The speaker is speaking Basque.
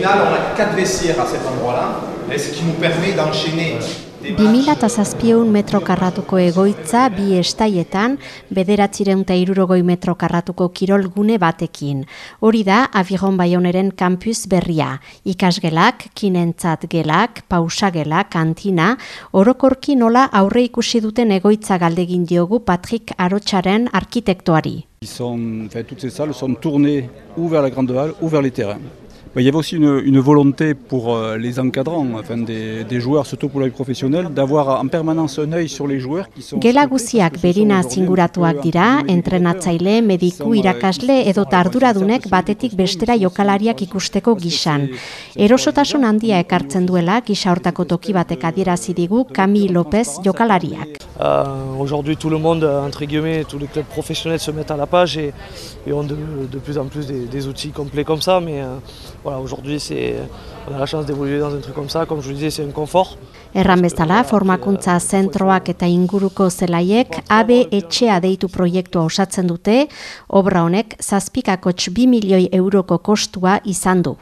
final, on a quatre vestiaires à cet endroit-là, ce qui nous permet d'enchaîner 2000 metro karratuko egoitza bi estaietan, bederatzireun eta irurogoi metro karratuko kirolgune batekin. Hori da, Aviron Bayoneren kampus berria. Ikasgelak, kinentzat gelak, pausagelak, kantina, orokorki nola aurre ikusi duten egoitza galdegin diogu Patrick Arotxaren arkitektuari. Ils sont, enfin, toutes ces salles sont tournées ou vers la grande halle ou vers les terrains. Il y avait aussi une, une volonté pour euh, les encadrants, enfin des, des joueurs, surtout pour les professionnels, d'avoir en permanence un œil sur les joueurs qui sont... Gela guziak berina zinguratuak dira, entrenatzaile, mediku, irakasle edo arduradunek batetik bestera jokalariak ikusteko gisan. Erosotasun handia ekartzen duela gisa hortako toki batek adierazi digu Kami López jokalariak. Uh, Aujourd'hui, tout le monde, entre guillemets, tous les clubs professionnels se mettent à la page et, et ont de, de plus en plus des, des outils complets comme ça, mais euh, voilà, aujourd'hui on a la chance d'évoluer dans un truc comme ça, comme je vous disais, c'est un confort. Erran bezala, formakuntza zentroak eta inguruko zelaiek AB etxea deitu proiektua osatzen dute, obra honek zazpikakotx 2 milioi euroko kostua izan du.